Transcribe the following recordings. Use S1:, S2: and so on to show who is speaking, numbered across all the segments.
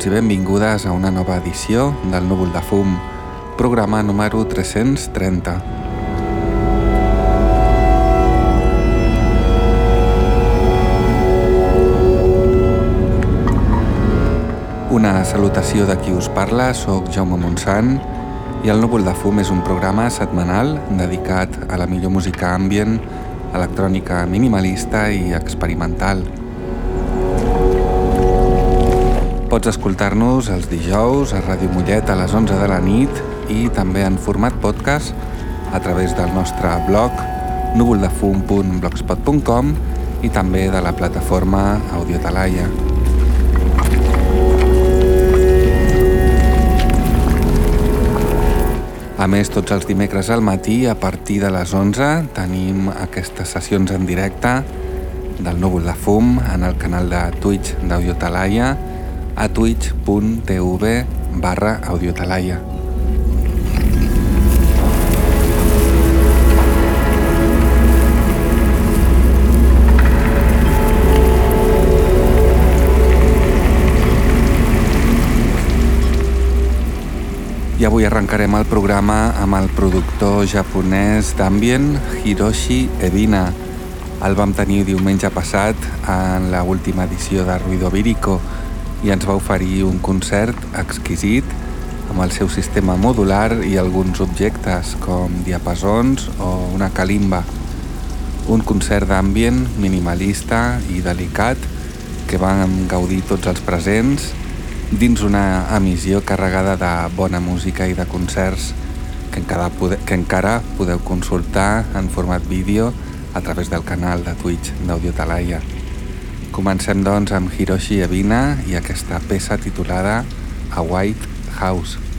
S1: benvinguts i benvingudes a una nova edició del Núvol de Fum, programa número 330. Una salutació de qui us parla, sóc Jaume Montsant i el Núvol de Fum és un programa setmanal dedicat a la millor música ambient, electrònica minimalista i experimental. Pots escoltar-nos els dijous a Ràdio Mollet a les 11 de la nit i també en format podcast a través del nostre blog núvoldefum.blogspot.com i també de la plataforma Audiotalaia. A més, tots els dimecres al matí, a partir de les 11, tenim aquestes sessions en directe del núvol de fum en el canal de Twitch d'Audiotalaia a twitch.tv barra audiotalaia. I avui arrencarem el programa amb el productor japonès d'ambient Hiroshi Edina. El vam tenir diumenge passat en la última edició de Ruido Virico, i ens va oferir un concert exquisit amb el seu sistema modular i alguns objectes com diapasons o una calimba. Un concert d'ambient minimalista i delicat que van gaudir tots els presents dins una emissió carregada de bona música i de concerts que encara, pode que encara podeu consultar en format vídeo a través del canal de Twitch d'Audiotalaia. Comencem doncs amb Hiroshi Ebina i aquesta peça titulada A White House.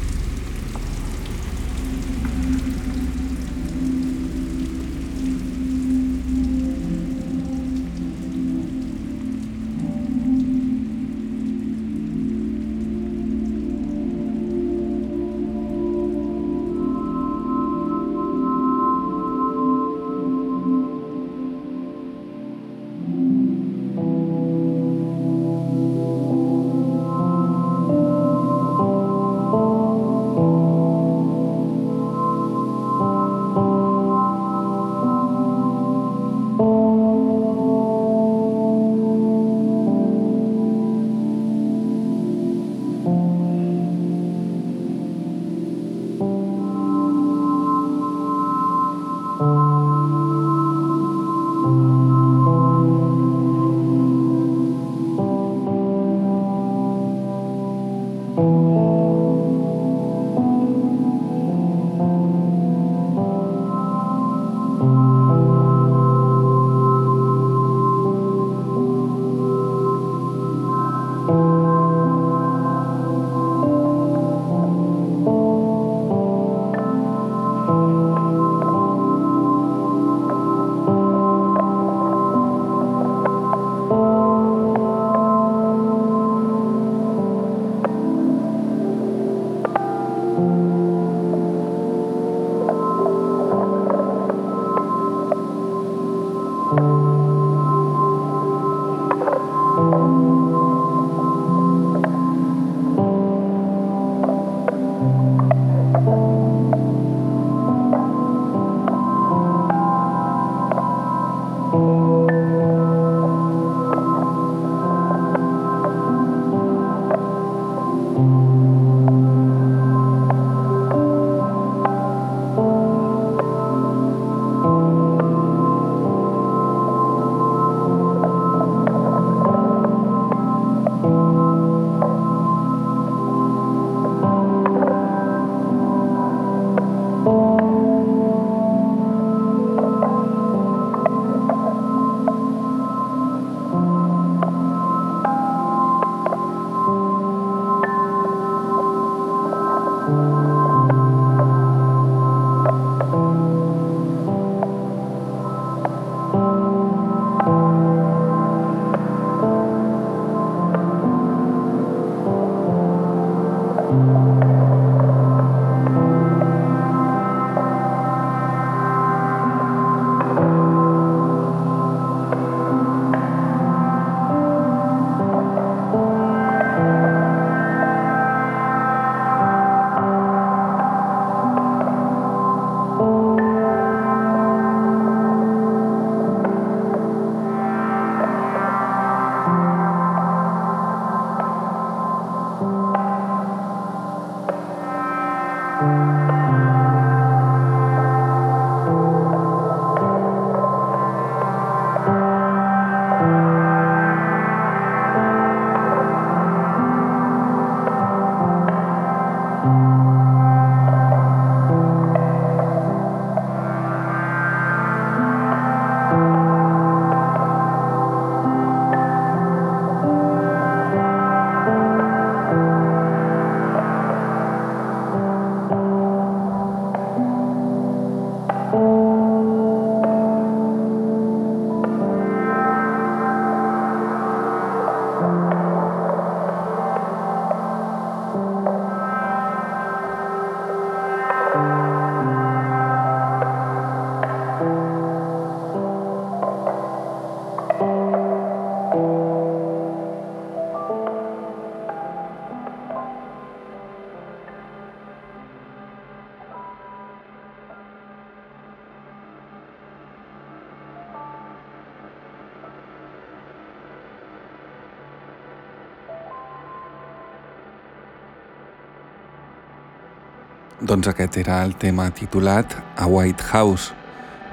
S1: Doncs aquest era el tema titulat A White House,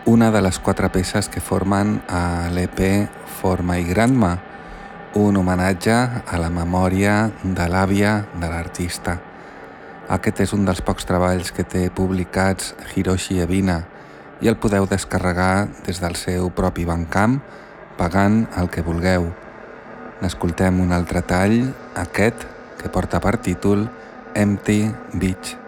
S1: una de les quatre peces que formen a l'EP For My Grandma, un homenatge a la memòria de l'àvia de l'artista. Aquest és un dels pocs treballs que té publicats Hiroshi Ebina i el podeu descarregar des del seu propi bancamp pagant el que vulgueu. N'escoltem un altre tall, aquest, que porta per títol Empty Beach.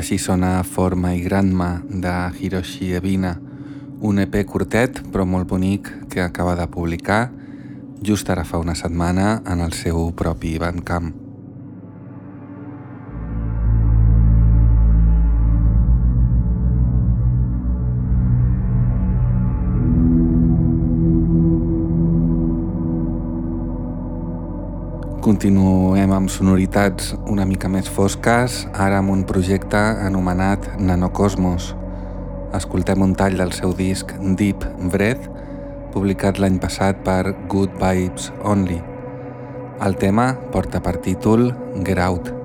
S1: Així sona Forma i Granma de Hiroshi Ebina, un EP curtet però molt bonic que acaba de publicar just ara fa una setmana en el seu propi Bandcamp. Continuem amb sonoritats una mica més fosques, ara amb un projecte anomenat Nanocosmos. Escoltem un tall del seu disc Deep Breath, publicat l'any passat per Good Vibes Only. El tema porta per títol Get Out.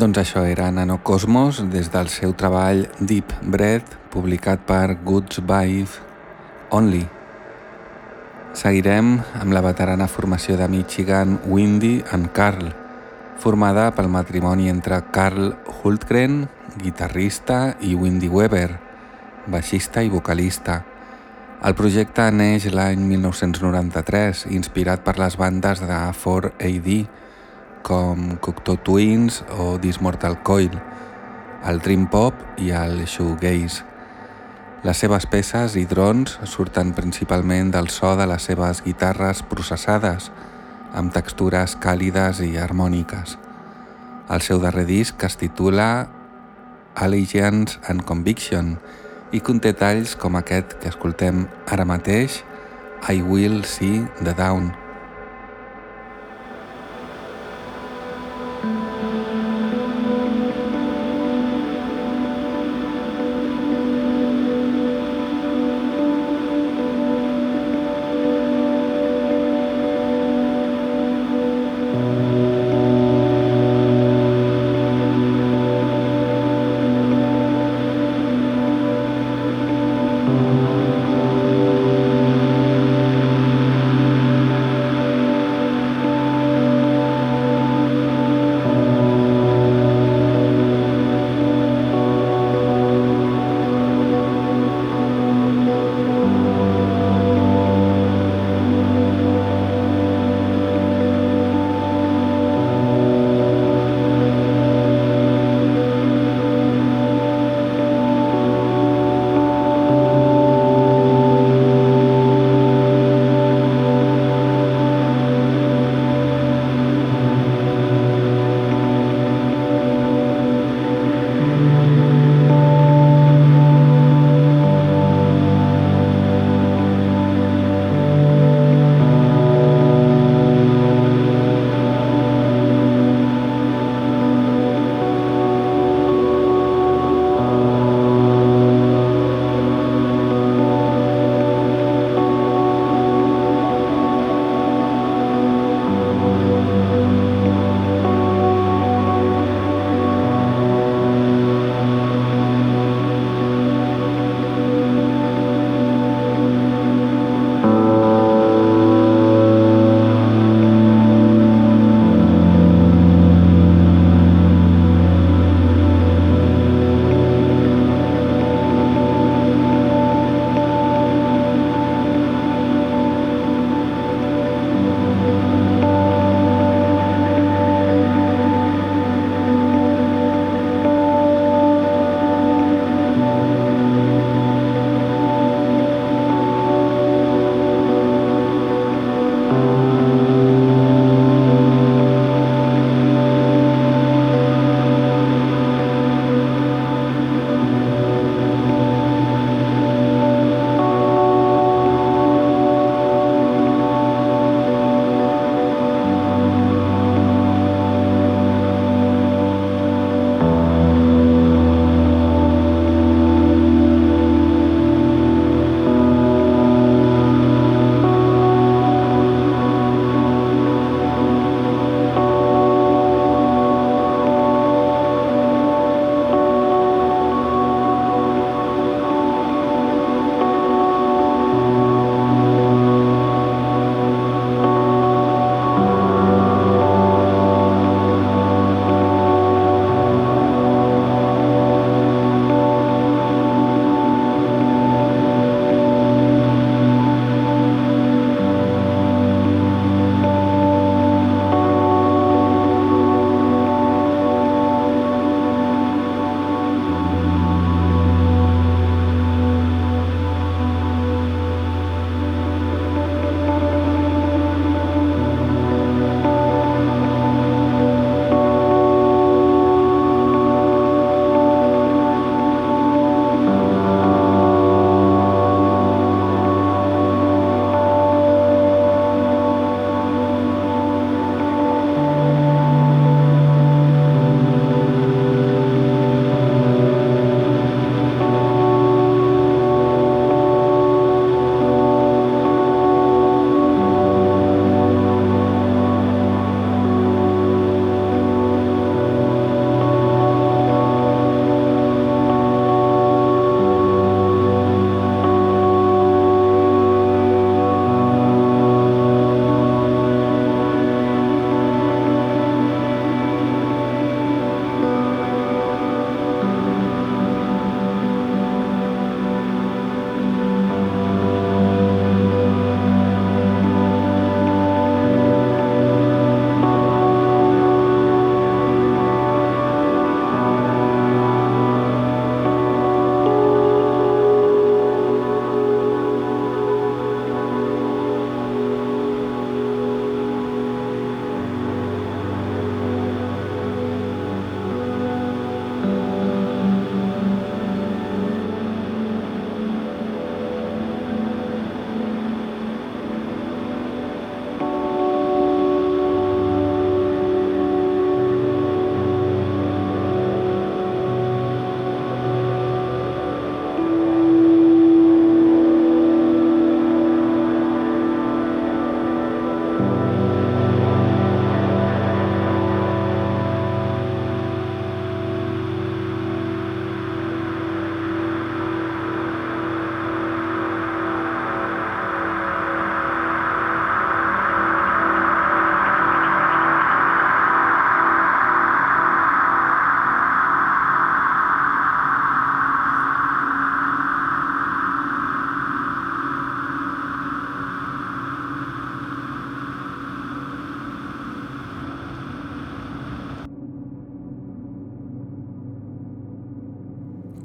S1: Doncs això era Nano Cosmos des del seu treball Deep Breath, publicat per Goods Vibe Only. Seguirem amb la veterana formació de Michigan Windy and Carl, formada pel matrimoni entre Carl Hultgren, guitarrista, i Windy Weber, baixista i vocalista. El projecte neix l'any 1993, inspirat per les bandes de 4AD, com Cocteau Twins o This Mortal Coil, el Dream Pop i el Shoegaze. Les seves peces i drons surten principalment del so de les seves guitarres processades, amb textures càlides i harmòniques. El seu darrer disc es titula Allegiance and Conviction i conté talls com aquest que escoltem ara mateix, I Will See the Down.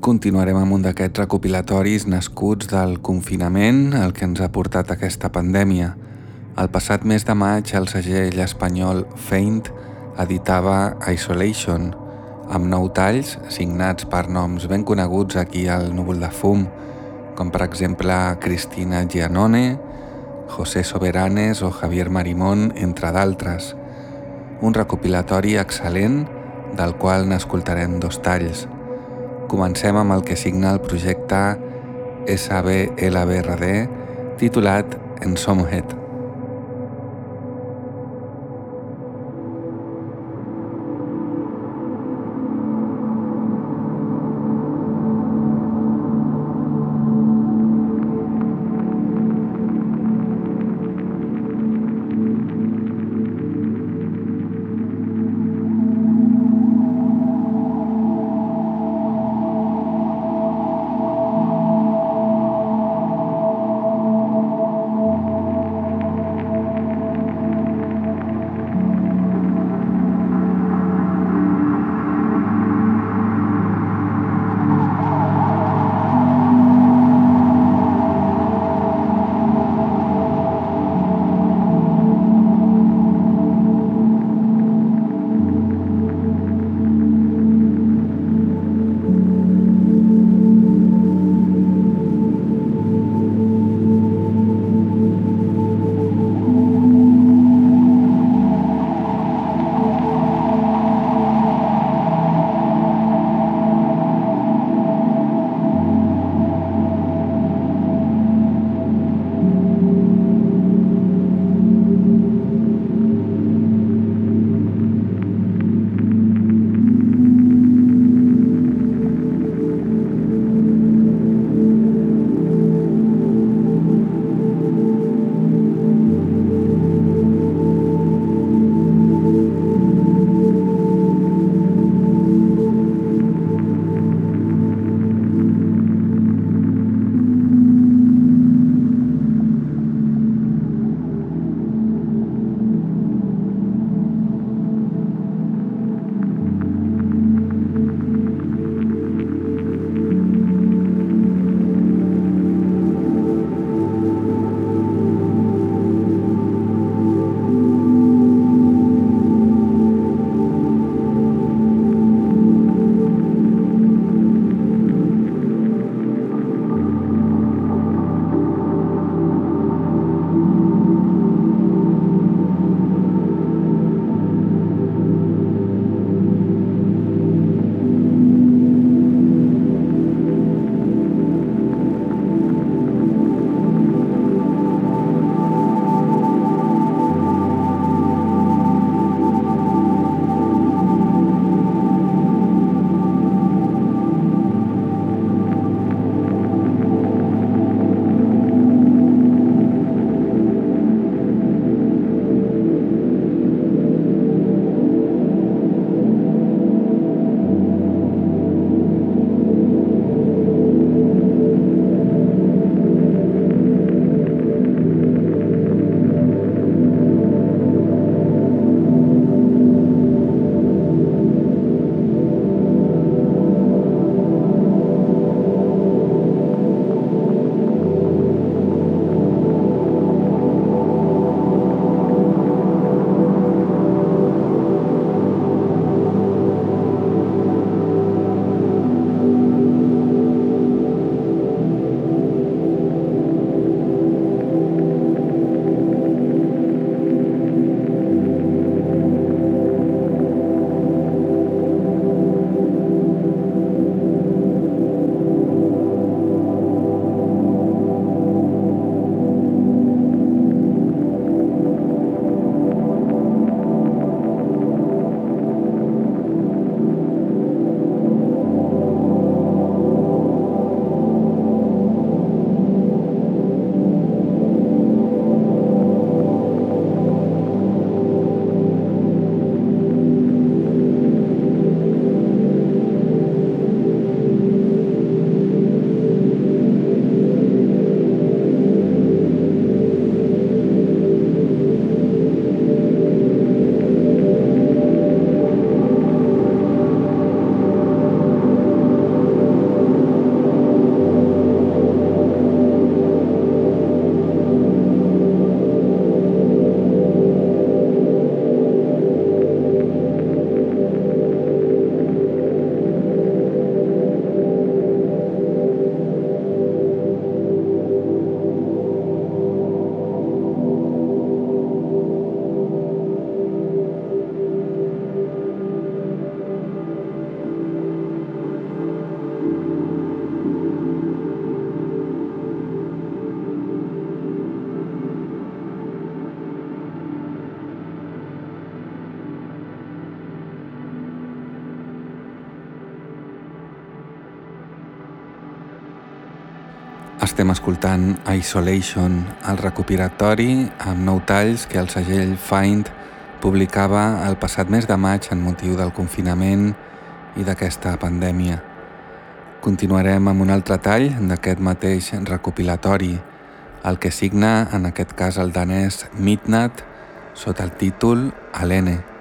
S1: Continuarem amb un d'aquests recopilatoris nascuts del confinament, el que ens ha portat aquesta pandèmia. El passat mes de maig el segell espanyol Feint editava Isolation, amb nou talls signats per noms ben coneguts aquí al Núvol de Fum, com per exemple Cristina Gianone, José Soberanes o Javier Marimón, entre d'altres. Un recopilatori excel·lent del qual n'escoltarem dos talls. Comencem amb el que signa el projecte SBLBRD titulat Ensomhead. Estem escoltant Isolation, el recopilatori amb nou talls que el segell Find publicava el passat mes de maig en motiu del confinament i d'aquesta pandèmia. Continuarem amb un altre tall d'aquest mateix recopilatori, el que signa en aquest cas el danès Midnight sota el títol Alene.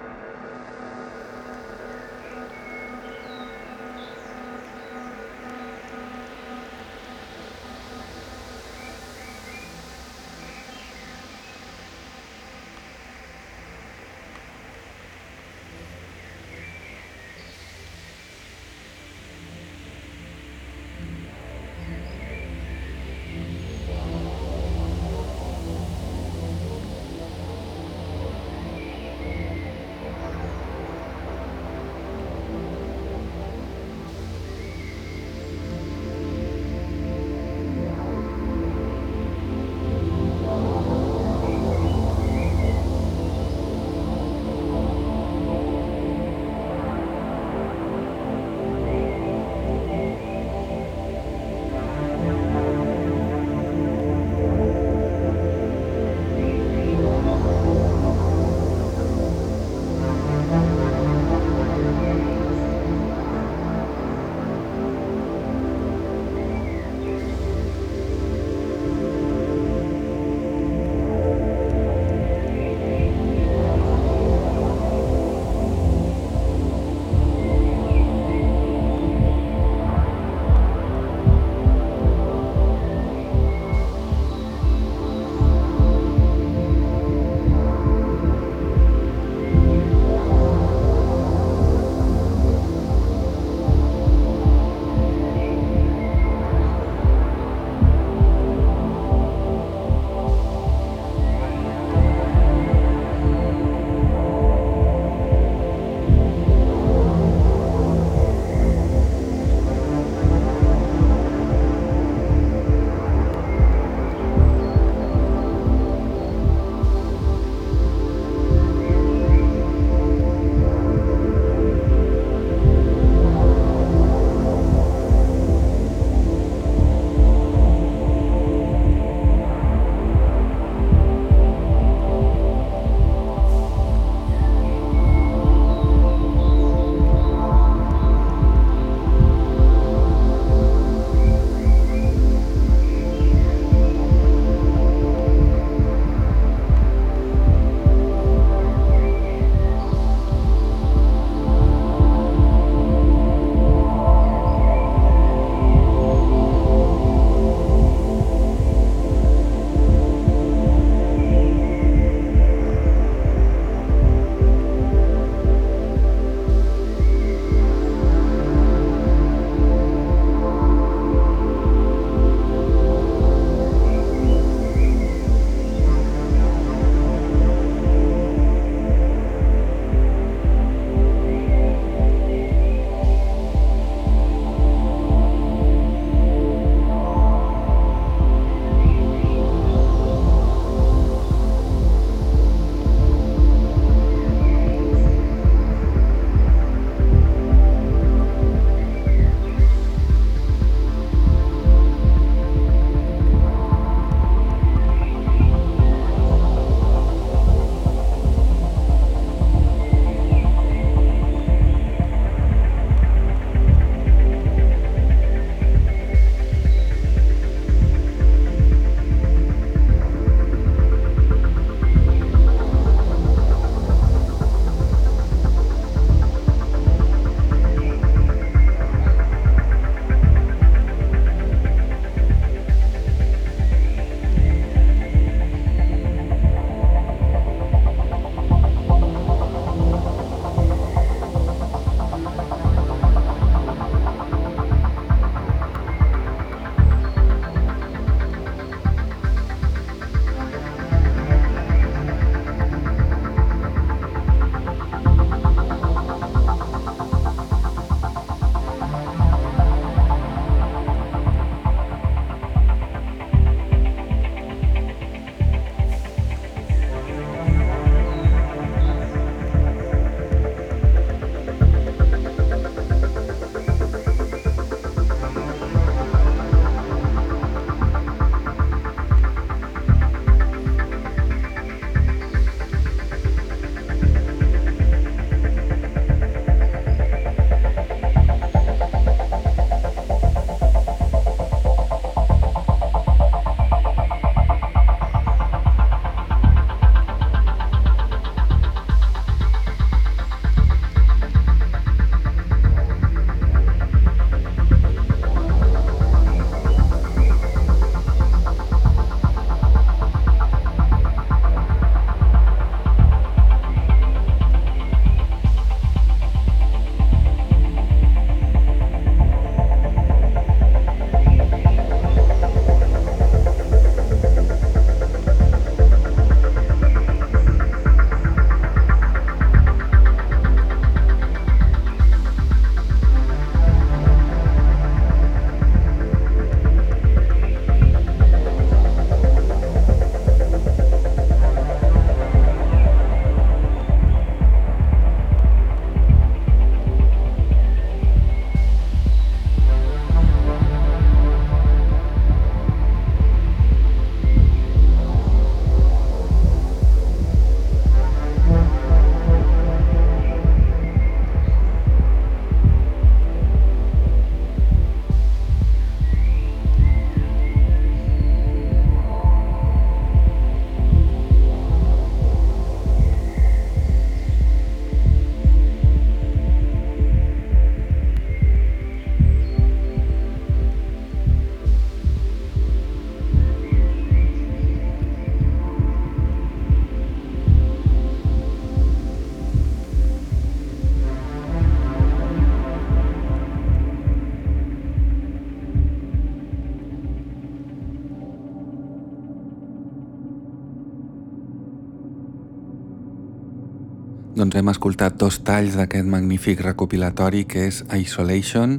S1: Doncs hem escoltat dos talls d'aquest magnífic recopilatori que és Isolation,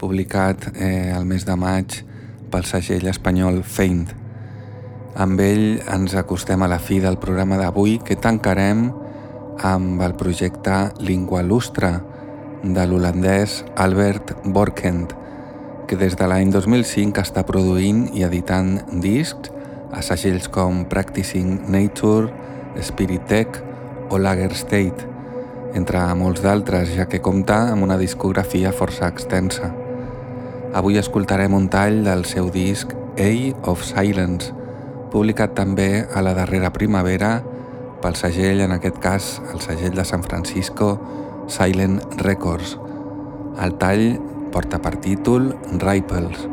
S1: publicat eh, el mes de maig pel segell espanyol Feint. Amb ell ens acostem a la fi del programa d'avui que tancarem amb el projecte Lingua Lustra de l'holandès Albert Borkent, que des de l'any 2005 està produint i editant discs a segells com Practicing Nature, Spirit Tech o Lager State, entre molts d'altres, ja que compta amb una discografia força extensa. Avui escoltarem un tall del seu disc A of Silence, publicat també a la darrera primavera pel segell, en aquest cas el segell de San Francisco, Silent Records. El tall porta per títol Ripples.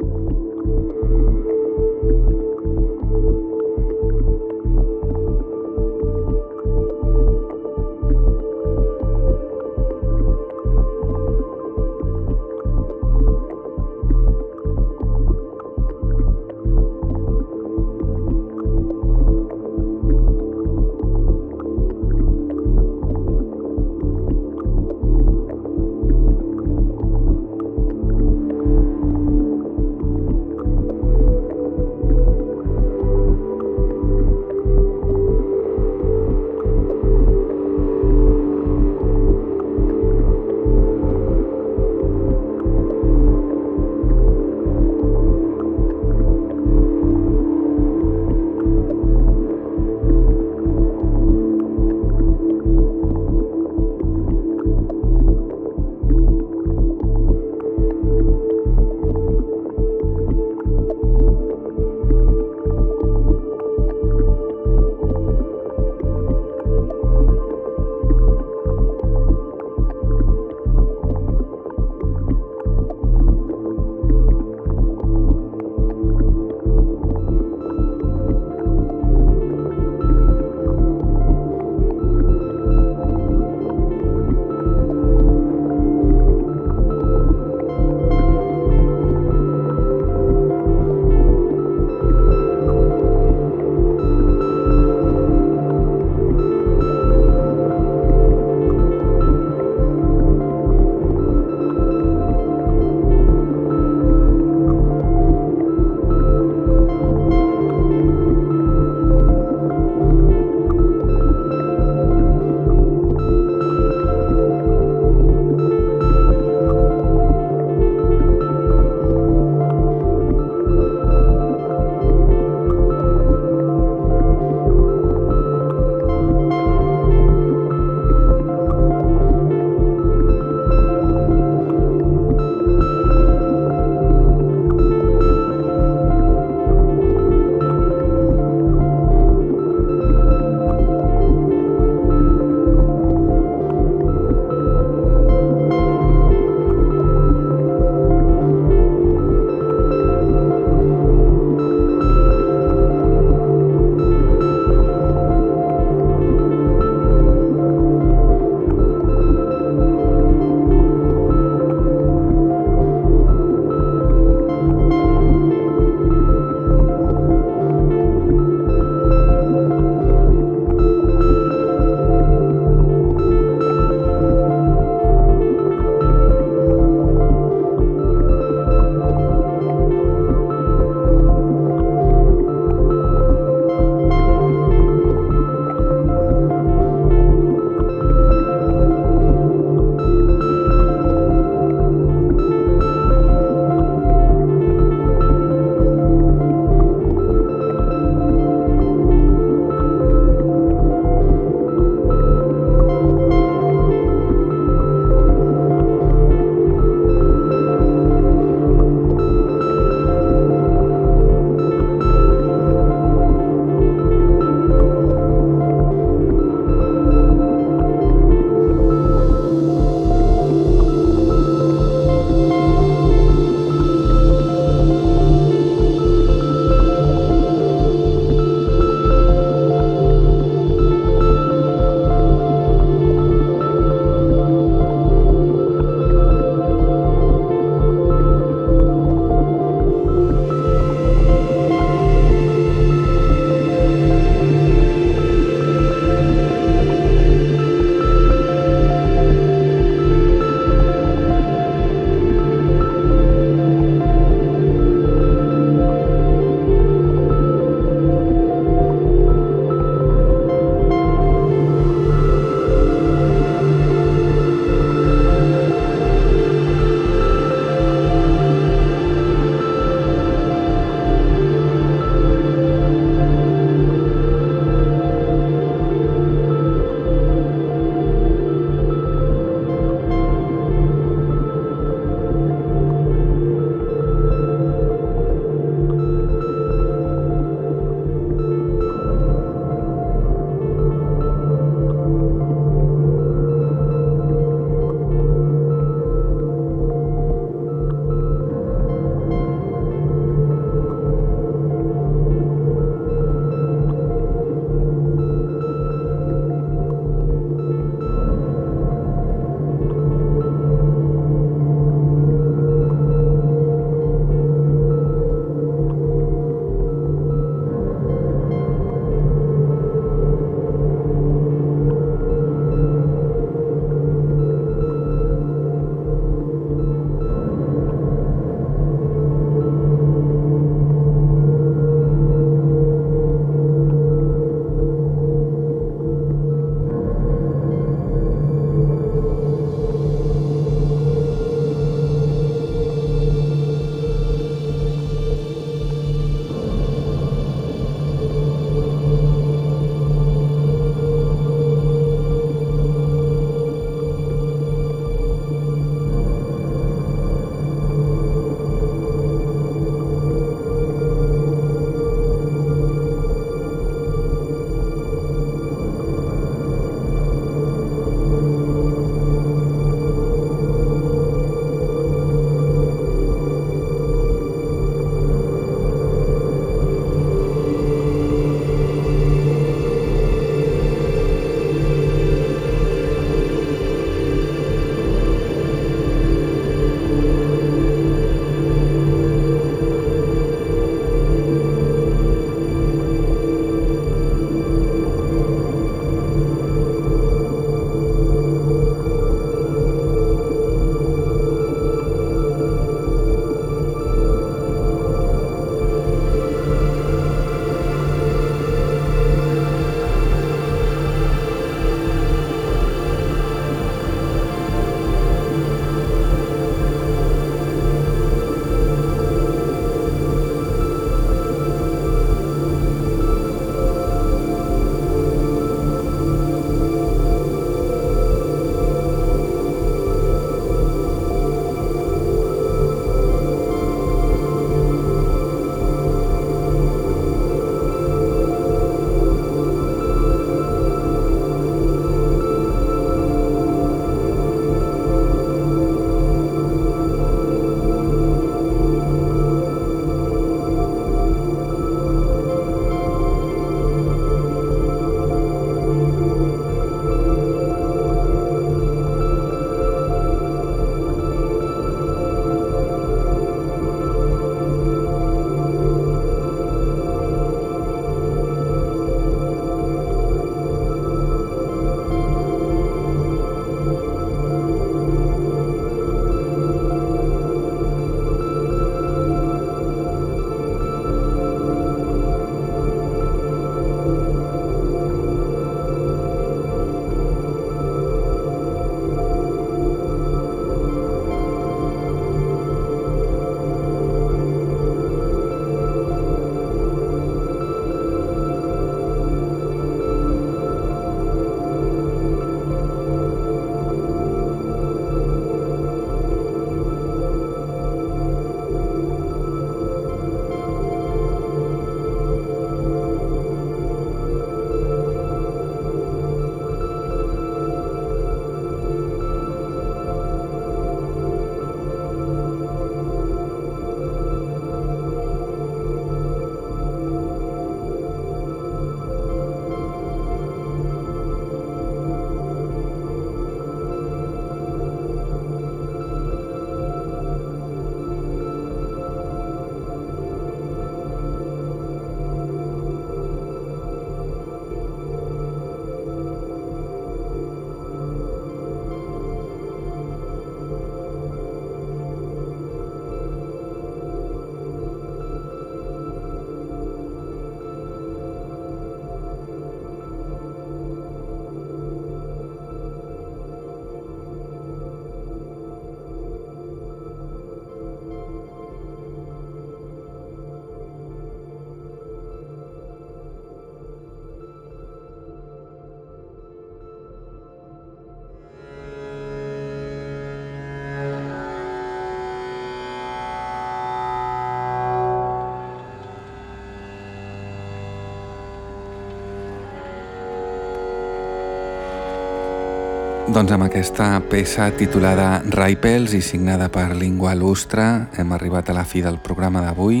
S1: Doncs amb aquesta peça titulada Ripels i signada per Lingua Lustra hem arribat a la fi del programa d'avui,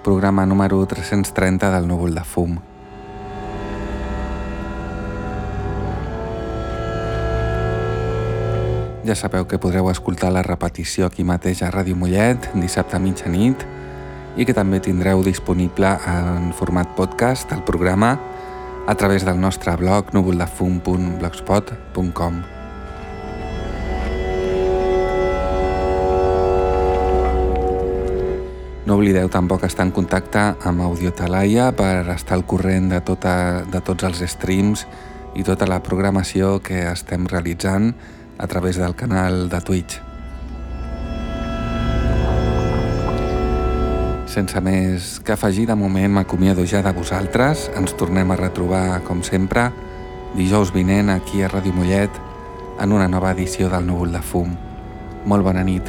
S1: programa número 330 del Núvol de Fum. Ja sabeu que podreu escoltar la repetició aquí mateix a Ràdio Mollet dissabte a mitjanit i que també tindreu disponible en format podcast el programa a través del nostre blog núvoldefum.blogspot.com. No oblideu tampoc estar en contacte amb Audiotalaia per estar al corrent de, tota, de tots els streams i tota la programació que estem realitzant a través del canal de Twitch. Sense més que afegir, de moment m'acomiado ja de vosaltres. Ens tornem a retrobar, com sempre, dijous vinent aquí a Ràdio Mollet en una nova edició del Núvol de Fum. Molt bona nit.